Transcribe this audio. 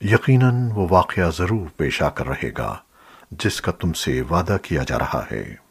یقیناً وہ واقعہ ضرور پیش آ کر رہے گا، جس کا تم سے وعدہ کیا جا رہا ہے۔